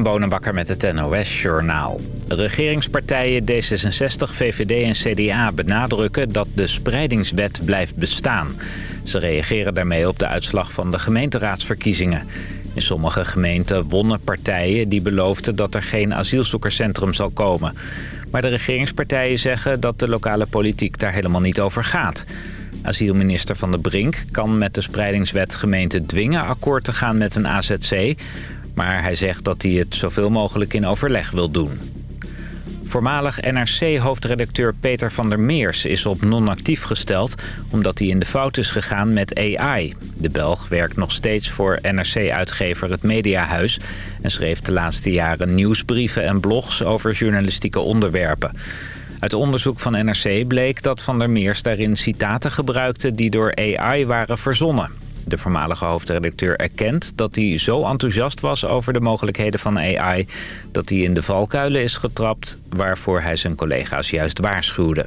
Christian Bonenbakker met het NOS Journaal. Regeringspartijen D66, VVD en CDA benadrukken dat de spreidingswet blijft bestaan. Ze reageren daarmee op de uitslag van de gemeenteraadsverkiezingen. In sommige gemeenten wonnen partijen die beloofden dat er geen asielzoekerscentrum zal komen. Maar de regeringspartijen zeggen dat de lokale politiek daar helemaal niet over gaat. Asielminister Van der Brink kan met de spreidingswet gemeenten dwingen akkoord te gaan met een AZC... Maar hij zegt dat hij het zoveel mogelijk in overleg wil doen. Voormalig NRC-hoofdredacteur Peter van der Meers is op non-actief gesteld... omdat hij in de fout is gegaan met AI. De Belg werkt nog steeds voor NRC-uitgever Het Mediahuis... en schreef de laatste jaren nieuwsbrieven en blogs over journalistieke onderwerpen. Uit onderzoek van NRC bleek dat Van der Meers daarin citaten gebruikte... die door AI waren verzonnen. De voormalige hoofdredacteur erkent dat hij zo enthousiast was over de mogelijkheden van AI... dat hij in de valkuilen is getrapt waarvoor hij zijn collega's juist waarschuwde.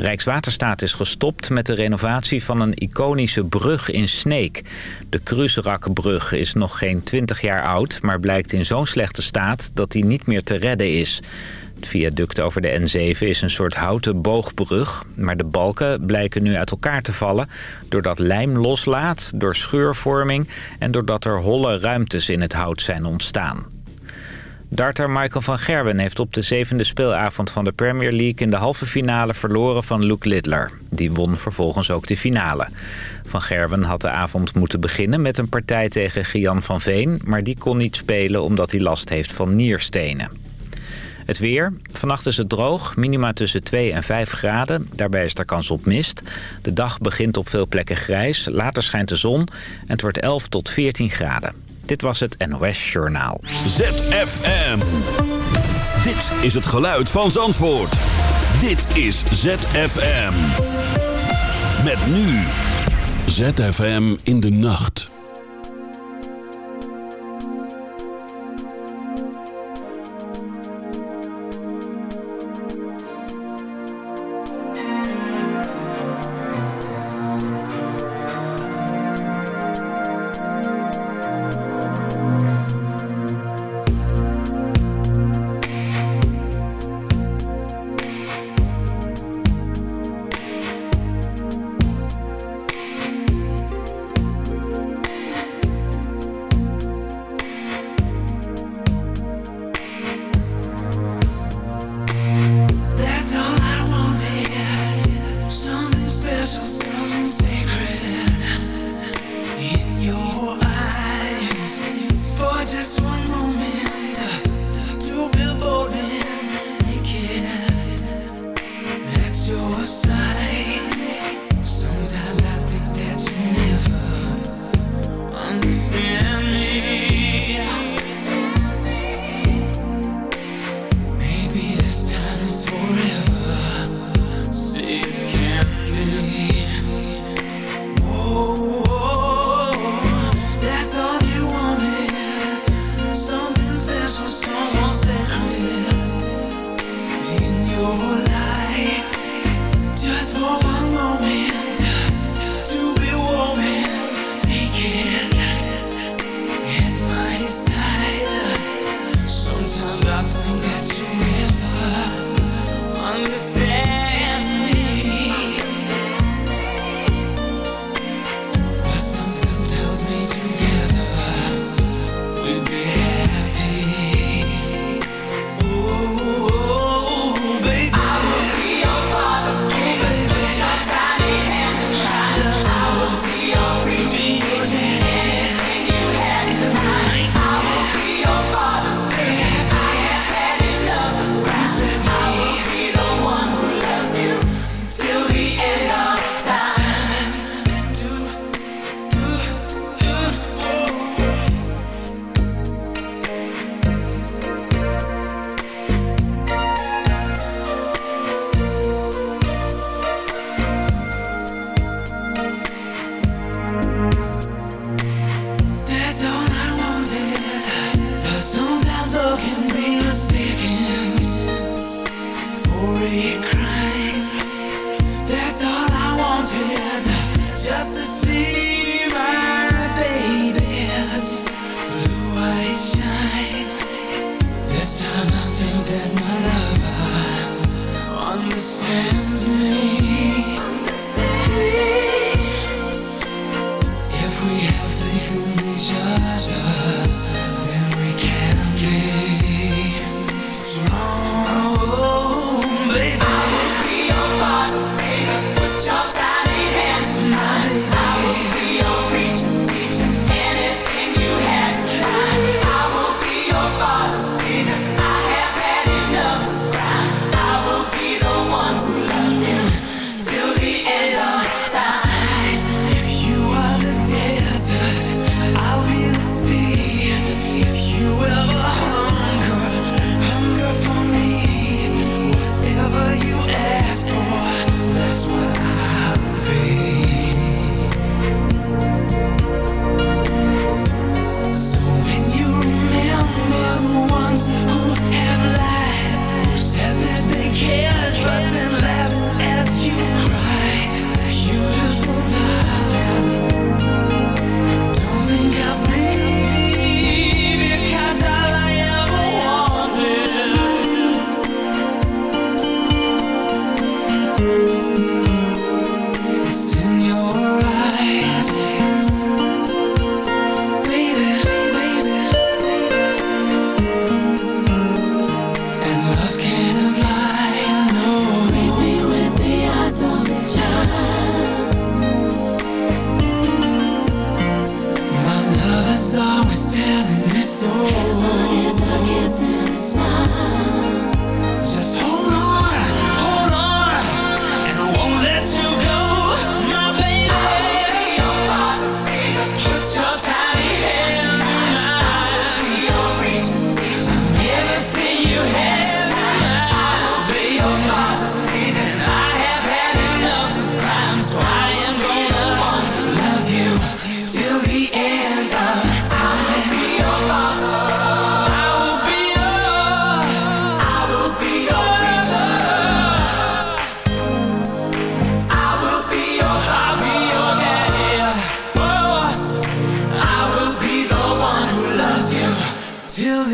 Rijkswaterstaat is gestopt met de renovatie van een iconische brug in Sneek. De Kruserakbrug is nog geen 20 jaar oud, maar blijkt in zo'n slechte staat dat die niet meer te redden is. Het viaduct over de N7 is een soort houten boogbrug... maar de balken blijken nu uit elkaar te vallen... doordat lijm loslaat, door scheurvorming... en doordat er holle ruimtes in het hout zijn ontstaan. Darter Michael van Gerwen heeft op de zevende speelavond van de Premier League... in de halve finale verloren van Luke Littler. Die won vervolgens ook de finale. Van Gerwen had de avond moeten beginnen met een partij tegen Gian van Veen... maar die kon niet spelen omdat hij last heeft van nierstenen. Het weer. Vannacht is het droog. Minima tussen 2 en 5 graden. Daarbij is er kans op mist. De dag begint op veel plekken grijs. Later schijnt de zon. En het wordt 11 tot 14 graden. Dit was het NOS Journaal. ZFM. Dit is het geluid van Zandvoort. Dit is ZFM. Met nu. ZFM in de nacht.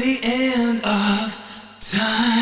the end of time.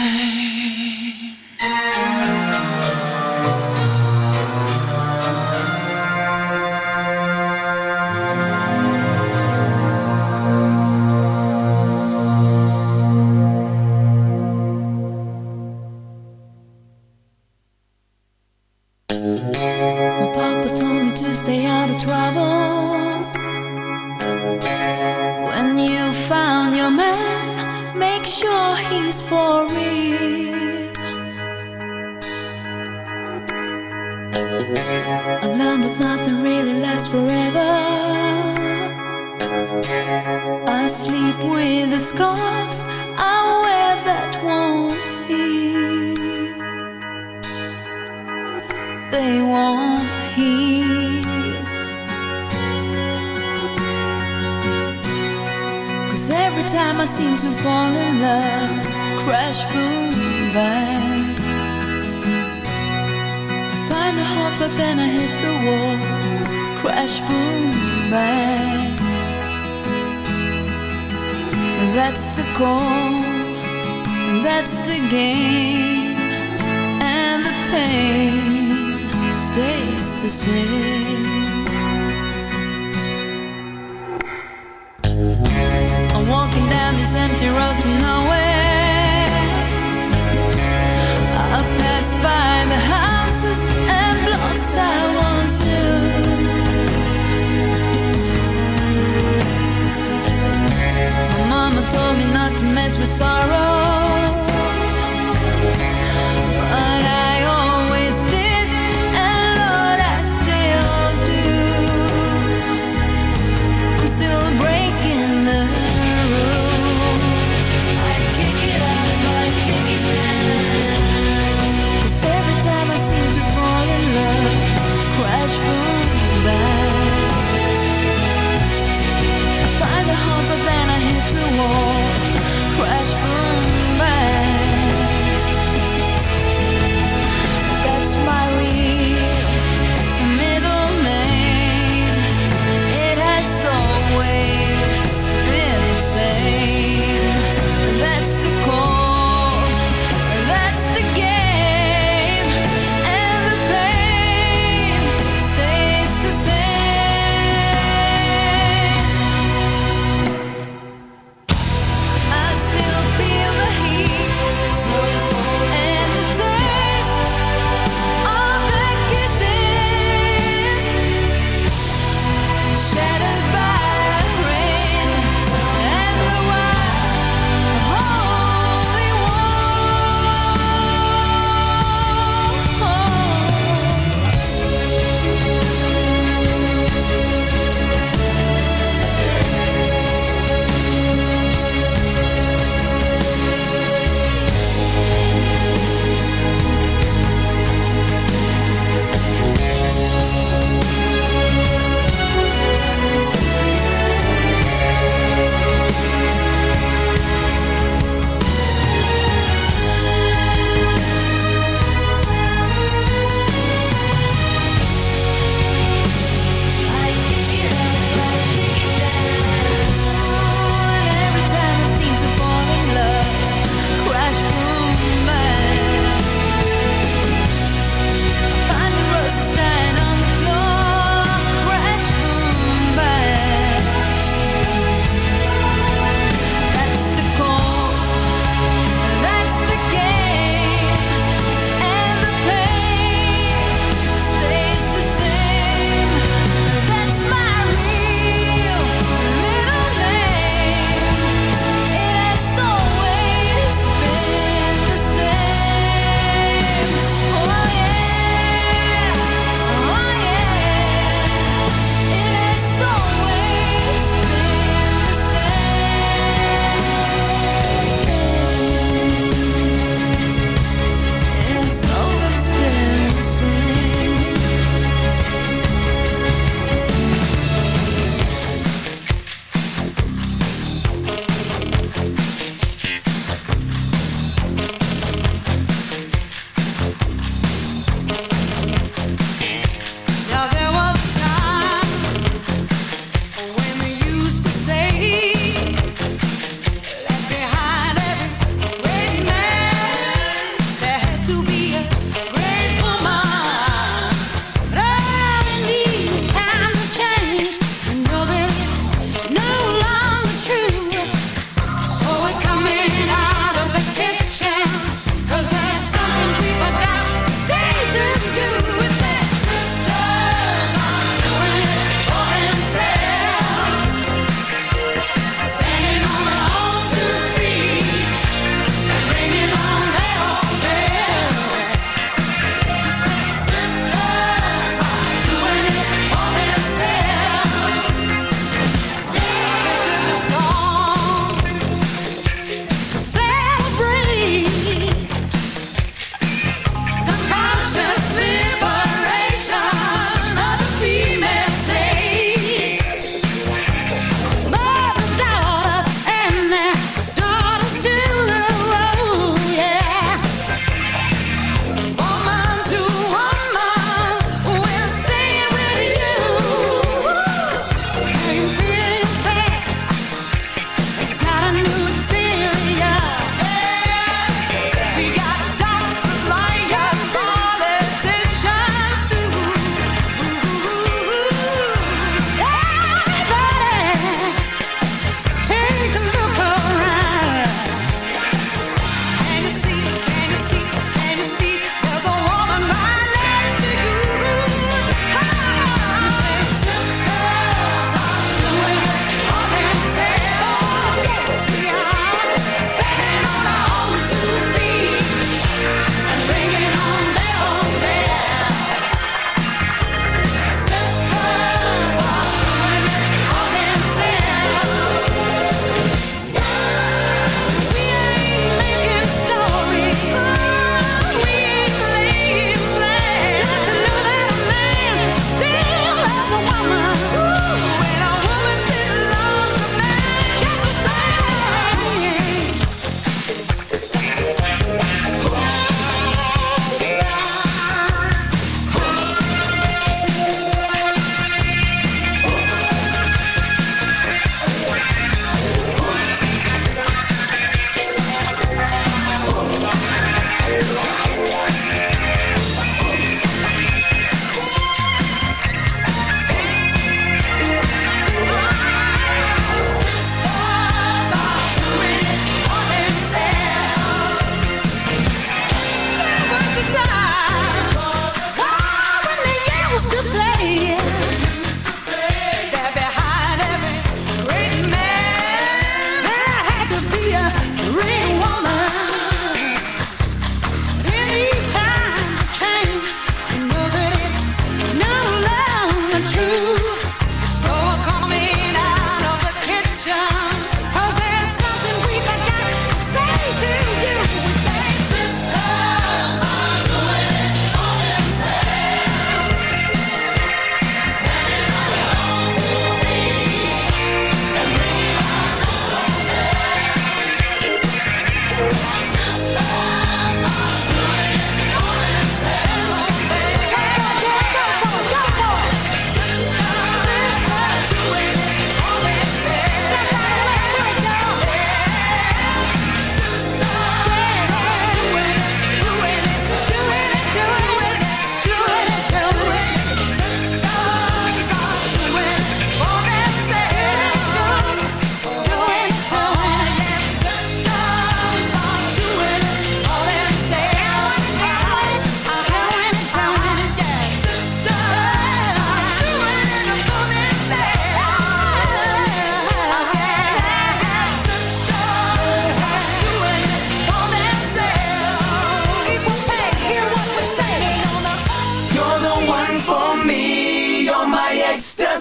gangster.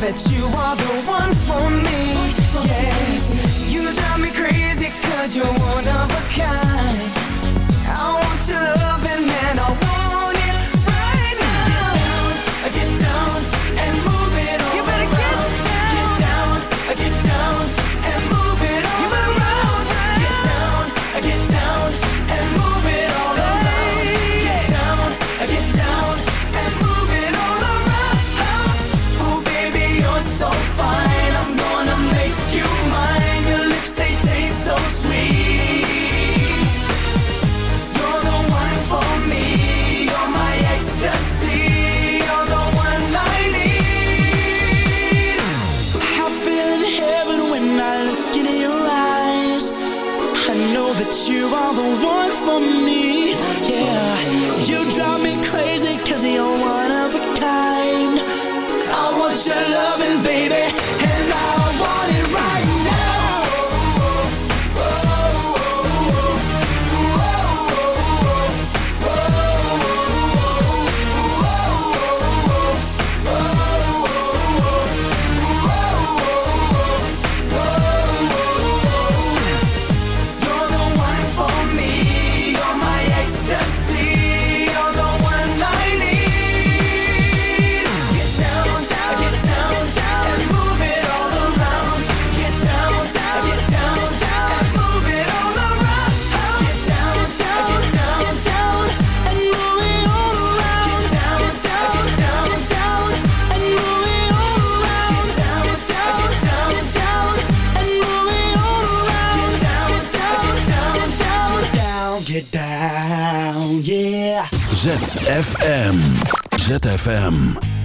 That you are the one for me. Yes, you drive me crazy cause you're one of a kind. I want your ZFM. ZFM.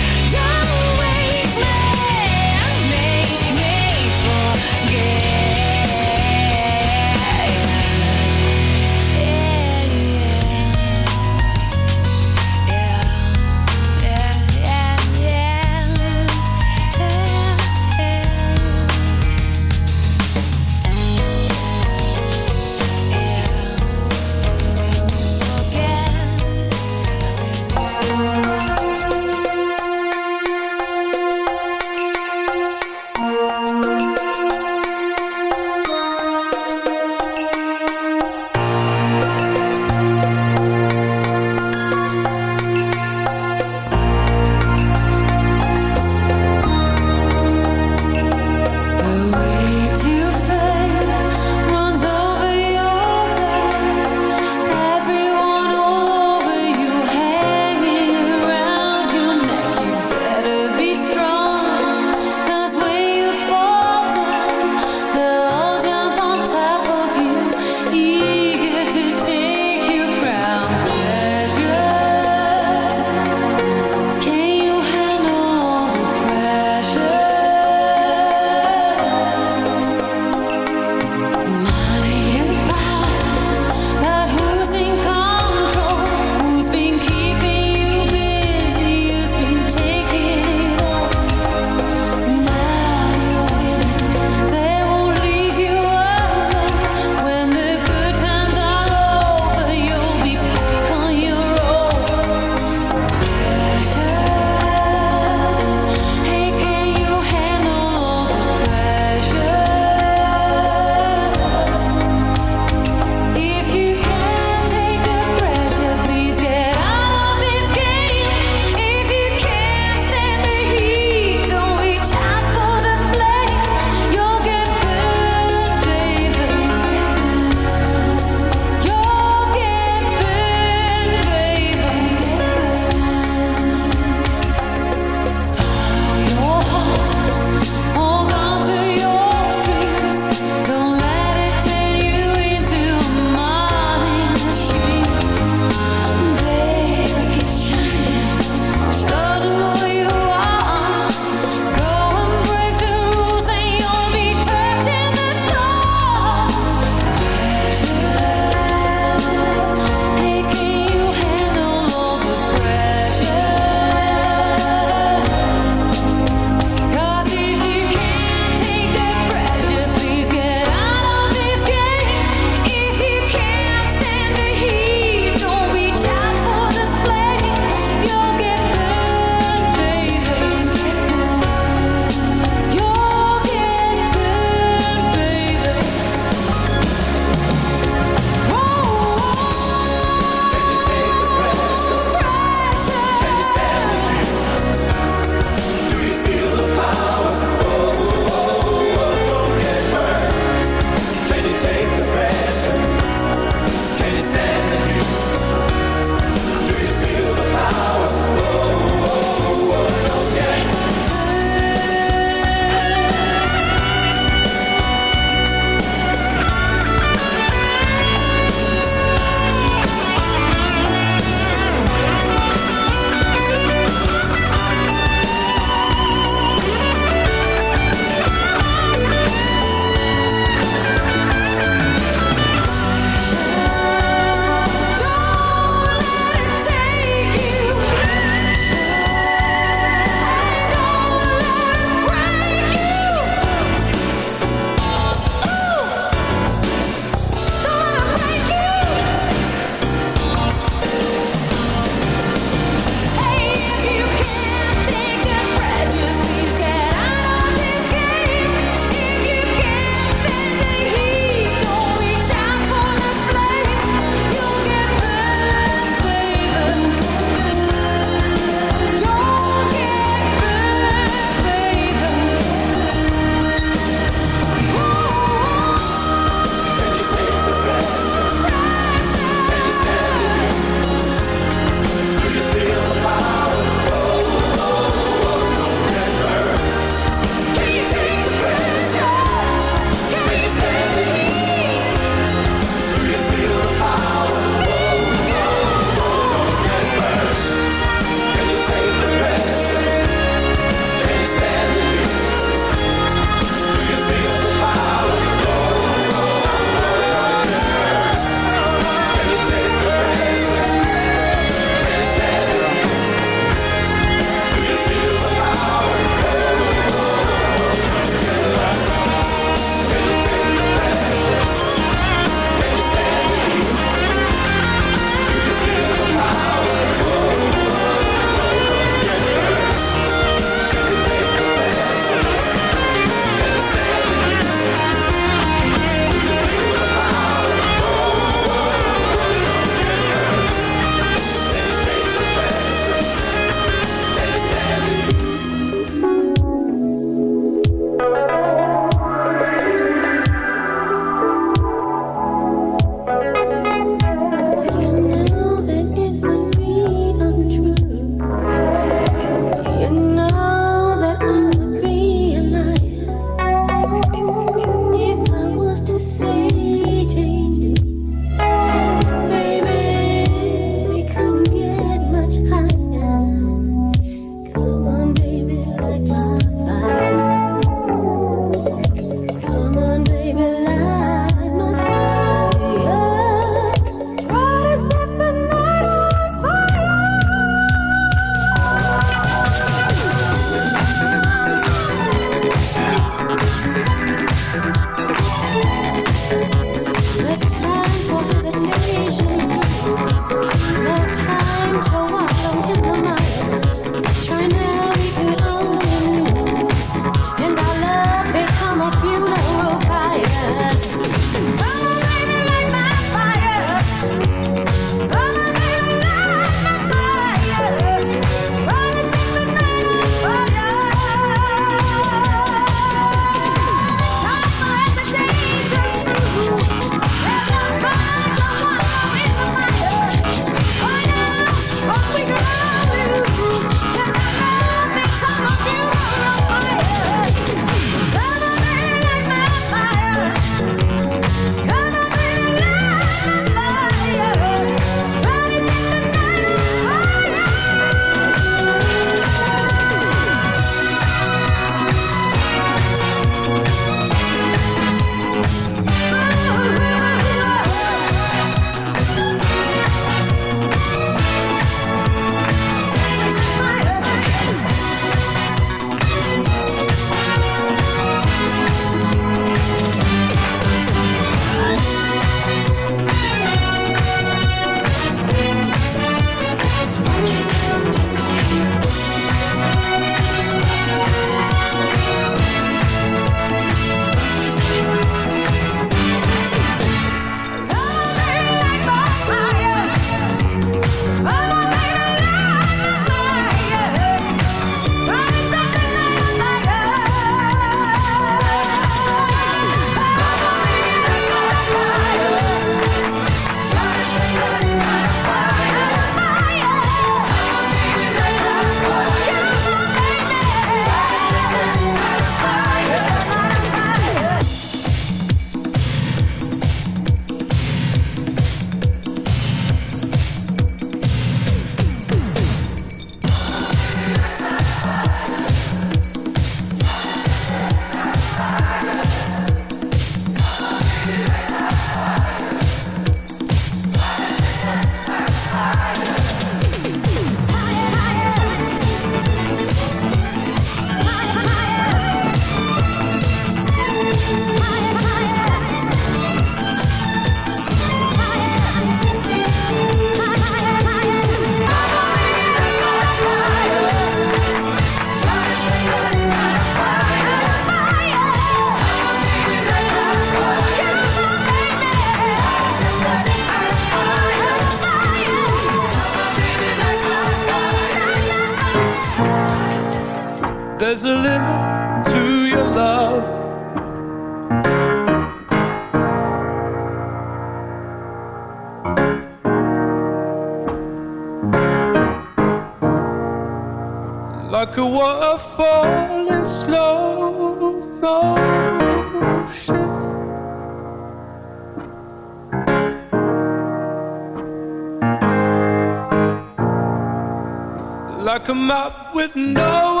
Like up with no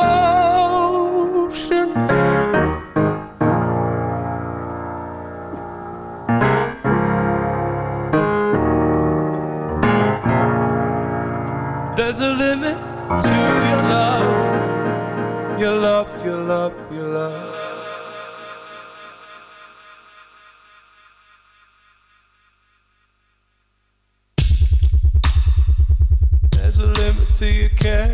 ocean. There's a limit to your love, your love, your love, your love. There's a limit to your care.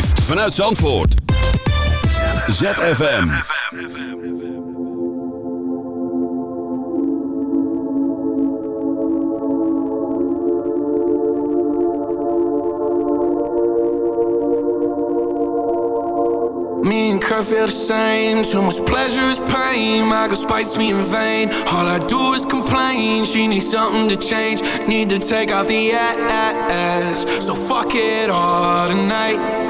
live vanuit Zandvoort. ZFM. Me and Kurt the same. Too much pleasure is pain. My girl spites me in vain. All I do is complain. She needs something to change. Need to take off the ass. So fuck it all tonight.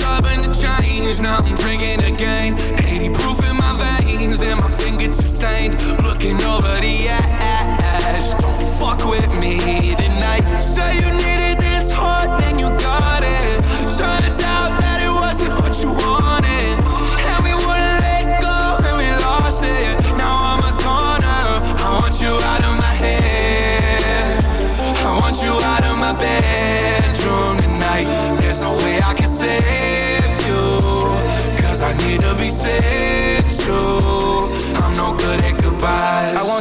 changed, now I'm drinking again. 80 proof in my veins? And my fingertips stained. Looking over the edge, don't fuck with me tonight. Say you need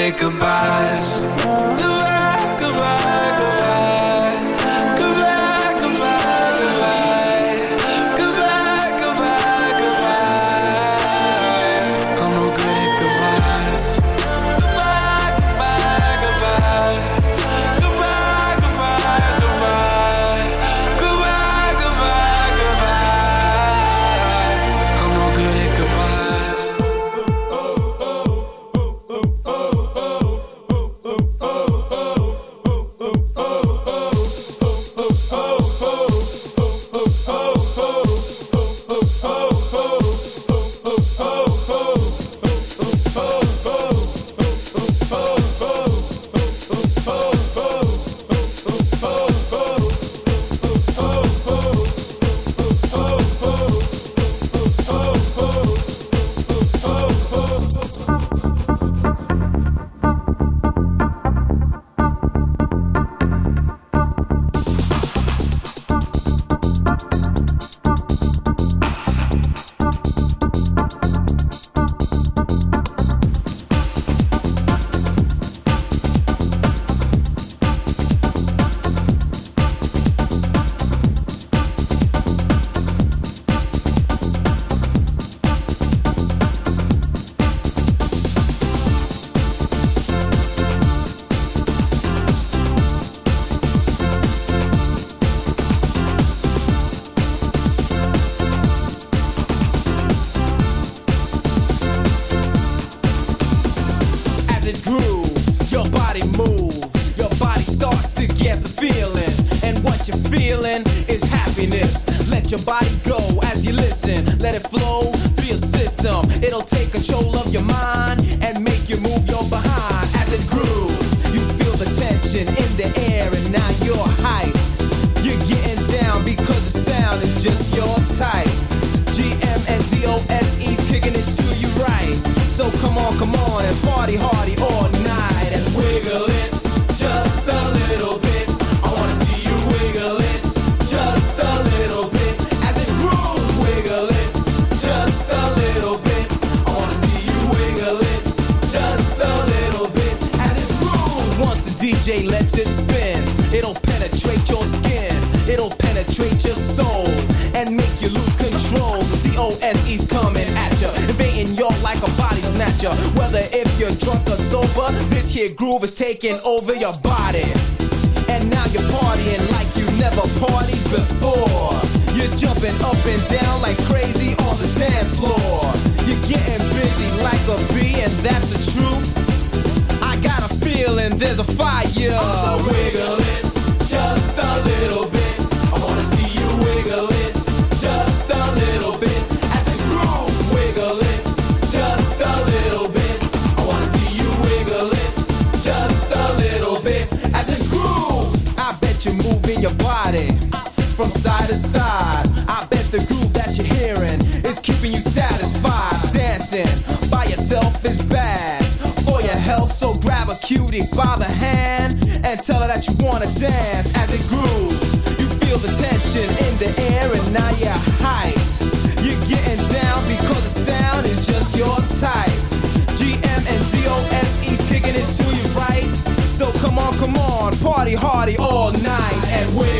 poetic goodbyes. by yourself is bad for your health. So grab a cutie by the hand and tell her that you wanna dance as it grooves. You feel the tension in the air and now you're hyped. You're getting down because the sound is just your type. GM and DOSE's kicking it to you, right? So come on, come on, party hardy all night and we're